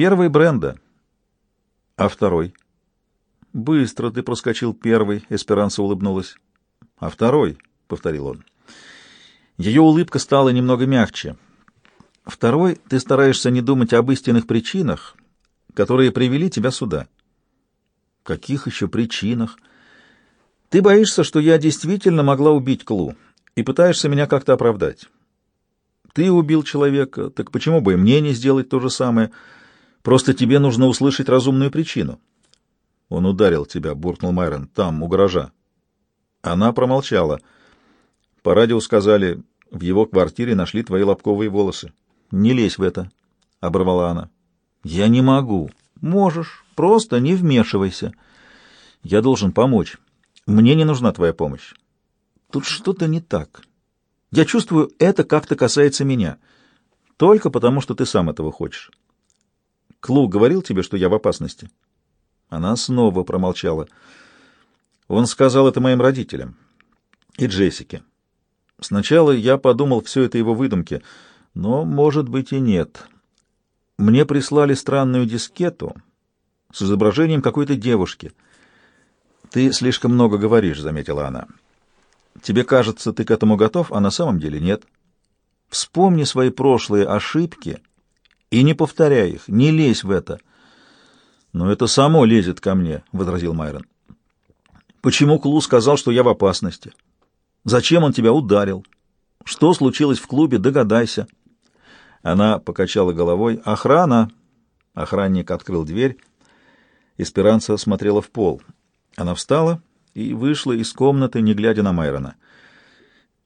Первый Бренда. А второй? Быстро ты проскочил первый, Эсперанса улыбнулась. А второй, повторил он. Ее улыбка стала немного мягче. Второй, ты стараешься не думать об истинных причинах, которые привели тебя сюда. Каких еще причинах? Ты боишься, что я действительно могла убить Клу, и пытаешься меня как-то оправдать. Ты убил человека, так почему бы и мне не сделать то же самое? Просто тебе нужно услышать разумную причину. Он ударил тебя, буркнул Майрон, там, у гаража. Она промолчала. По радио сказали, в его квартире нашли твои лобковые волосы. Не лезь в это, — оборвала она. Я не могу. Можешь, просто не вмешивайся. Я должен помочь. Мне не нужна твоя помощь. Тут что-то не так. Я чувствую, это как-то касается меня. Только потому, что ты сам этого хочешь. Клу говорил тебе, что я в опасности? Она снова промолчала. Он сказал это моим родителям и Джессике. Сначала я подумал, все это его выдумки, но, может быть, и нет. Мне прислали странную дискету с изображением какой-то девушки. «Ты слишком много говоришь», — заметила она. «Тебе кажется, ты к этому готов, а на самом деле нет. Вспомни свои прошлые ошибки и не повторяй их, не лезь в это». «Но это само лезет ко мне», — возразил Майрон. «Почему Клу сказал, что я в опасности?» Зачем он тебя ударил? Что случилось в клубе, догадайся. Она покачала головой. Охрана! Охранник открыл дверь. Эсперанца смотрела в пол. Она встала и вышла из комнаты, не глядя на Майрона.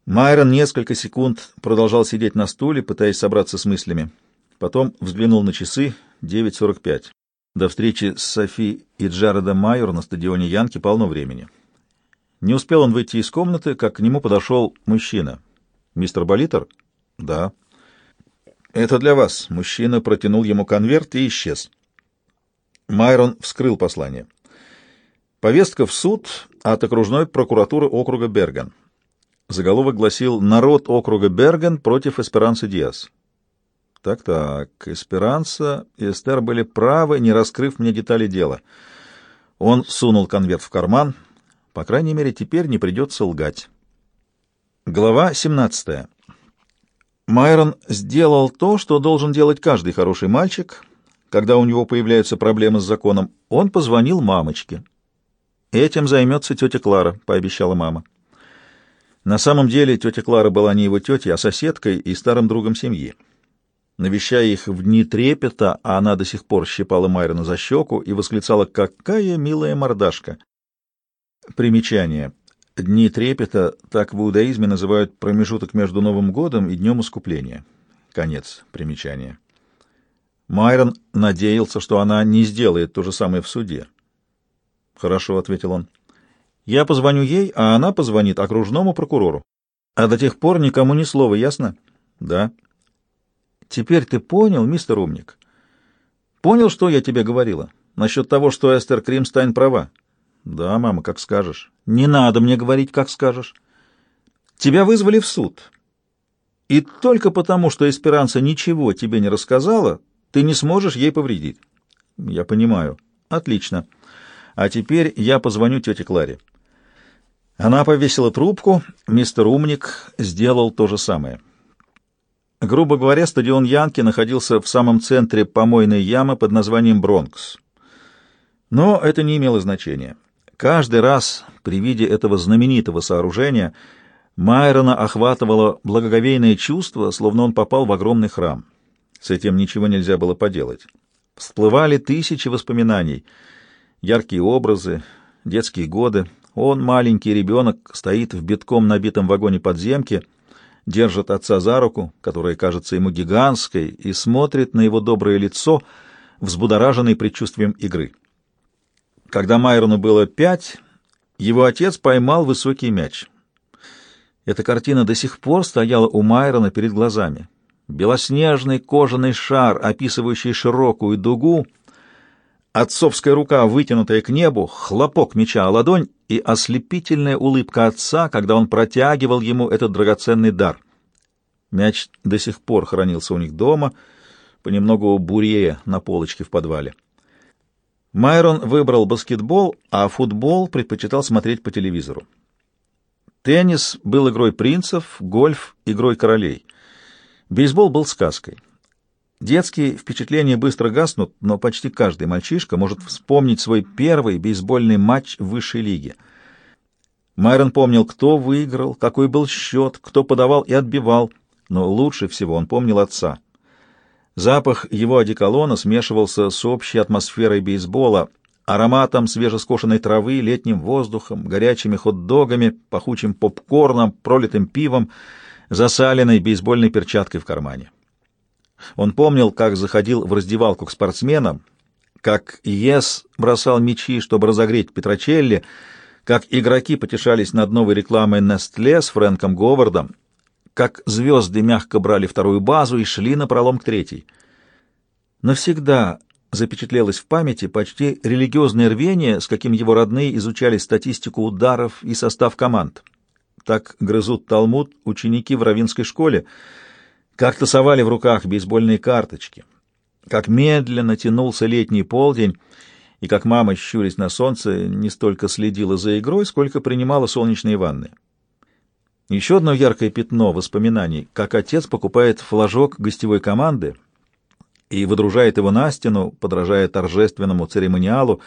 Майрон несколько секунд продолжал сидеть на стуле, пытаясь собраться с мыслями. Потом взглянул на часы. 9.45. До встречи с Софи и Джаредом Майор на стадионе Янки полно времени. Не успел он выйти из комнаты, как к нему подошел мужчина. «Мистер Болитер?» «Да». «Это для вас». Мужчина протянул ему конверт и исчез. Майрон вскрыл послание. Повестка в суд от окружной прокуратуры округа Берген. Заголовок гласил «Народ округа Берген против Эсперанса Диас». Так-так, Эсперанса и Эстер были правы, не раскрыв мне детали дела. Он сунул конверт в карман — по крайней мере, теперь не придется лгать. Глава 17. Майрон сделал то, что должен делать каждый хороший мальчик, когда у него появляются проблемы с законом. Он позвонил мамочке. «Этим займется тетя Клара», — пообещала мама. На самом деле тетя Клара была не его тетей, а соседкой и старым другом семьи. Навещая их в дни трепета, а она до сих пор щипала Майрона за щеку и восклицала «Какая милая мордашка!» Примечание. Дни трепета так в иудаизме называют промежуток между Новым годом и Днем Искупления. Конец примечания. Майрон надеялся, что она не сделает то же самое в суде. «Хорошо», — ответил он. «Я позвоню ей, а она позвонит окружному прокурору. А до тех пор никому ни слова, ясно?» «Да». «Теперь ты понял, мистер Умник? Понял, что я тебе говорила? Насчет того, что Эстер Кримстайн права?» Да, мама, как скажешь. Не надо мне говорить, как скажешь. Тебя вызвали в суд. И только потому, что Эсперанца ничего тебе не рассказала, ты не сможешь ей повредить. Я понимаю. Отлично. А теперь я позвоню тете Кларе. Она повесила трубку, мистер Умник сделал то же самое. Грубо говоря, стадион Янки находился в самом центре помойной ямы под названием Бронкс. Но это не имело значения. Каждый раз при виде этого знаменитого сооружения Майрона охватывало благоговейное чувство, словно он попал в огромный храм. С этим ничего нельзя было поделать. Всплывали тысячи воспоминаний, яркие образы, детские годы. Он, маленький ребенок, стоит в битком набитом вагоне подземки, держит отца за руку, которая кажется ему гигантской, и смотрит на его доброе лицо, взбудораженный предчувствием игры. Когда Майрону было пять, его отец поймал высокий мяч. Эта картина до сих пор стояла у Майрона перед глазами. Белоснежный кожаный шар, описывающий широкую дугу, отцовская рука, вытянутая к небу, хлопок мяча о ладонь и ослепительная улыбка отца, когда он протягивал ему этот драгоценный дар. Мяч до сих пор хранился у них дома, понемногу бурее на полочке в подвале. Майрон выбрал баскетбол, а футбол предпочитал смотреть по телевизору. Теннис был игрой принцев, гольф — игрой королей. Бейсбол был сказкой. Детские впечатления быстро гаснут, но почти каждый мальчишка может вспомнить свой первый бейсбольный матч в высшей лиге. Майрон помнил, кто выиграл, какой был счет, кто подавал и отбивал, но лучше всего он помнил отца. Запах его одеколона смешивался с общей атмосферой бейсбола, ароматом свежескошенной травы, летним воздухом, горячими хот-догами, пахучим попкорном, пролитым пивом, засаленной бейсбольной перчаткой в кармане. Он помнил, как заходил в раздевалку к спортсменам, как Ес бросал мячи, чтобы разогреть Петрочелли, как игроки потешались над новой рекламой Nestle с Фрэнком Говардом, как звезды мягко брали вторую базу и шли на пролом к третьей. Навсегда запечатлелось в памяти почти религиозное рвение, с каким его родные изучали статистику ударов и состав команд. Так грызут Талмуд ученики в равинской школе, как тасовали в руках бейсбольные карточки, как медленно тянулся летний полдень, и как мама, щурясь на солнце, не столько следила за игрой, сколько принимала солнечные ванны. Еще одно яркое пятно воспоминаний, как отец покупает флажок гостевой команды и выдружает его на стену, подражая торжественному церемониалу,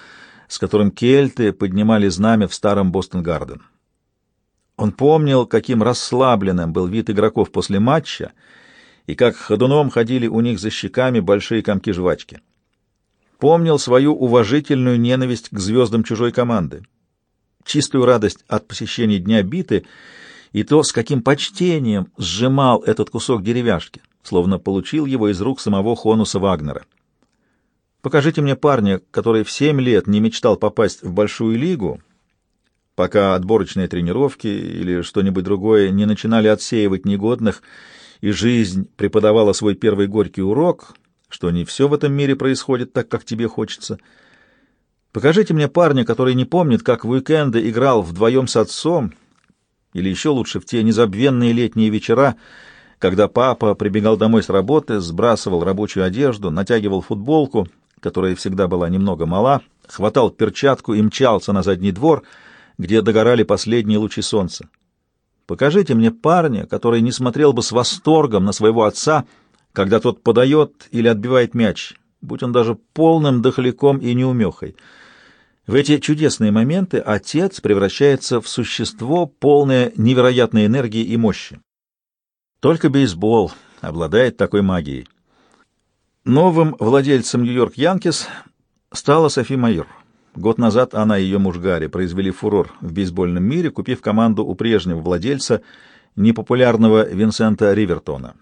с которым кельты поднимали знамя в старом Бостон-Гарден. Он помнил, каким расслабленным был вид игроков после матча и как ходуном ходили у них за щеками большие комки жвачки. Помнил свою уважительную ненависть к звездам чужой команды, чистую радость от посещения Дня биты и то, с каким почтением сжимал этот кусок деревяшки, словно получил его из рук самого Хонуса Вагнера. Покажите мне парня, который в семь лет не мечтал попасть в большую лигу, пока отборочные тренировки или что-нибудь другое не начинали отсеивать негодных, и жизнь преподавала свой первый горький урок, что не все в этом мире происходит так, как тебе хочется. Покажите мне парня, который не помнит, как в уикенды играл вдвоем с отцом, или еще лучше в те незабвенные летние вечера, когда папа прибегал домой с работы, сбрасывал рабочую одежду, натягивал футболку, которая всегда была немного мала, хватал перчатку и мчался на задний двор, где догорали последние лучи солнца. Покажите мне парня, который не смотрел бы с восторгом на своего отца, когда тот подает или отбивает мяч, будь он даже полным дохляком и неумехой. В эти чудесные моменты отец превращается в существо, полное невероятной энергии и мощи. Только бейсбол обладает такой магией. Новым владельцем Нью-Йорк Янкис стала Софи Майор. Год назад она и ее муж Гарри произвели фурор в бейсбольном мире, купив команду у прежнего владельца, непопулярного Винсента Ривертона.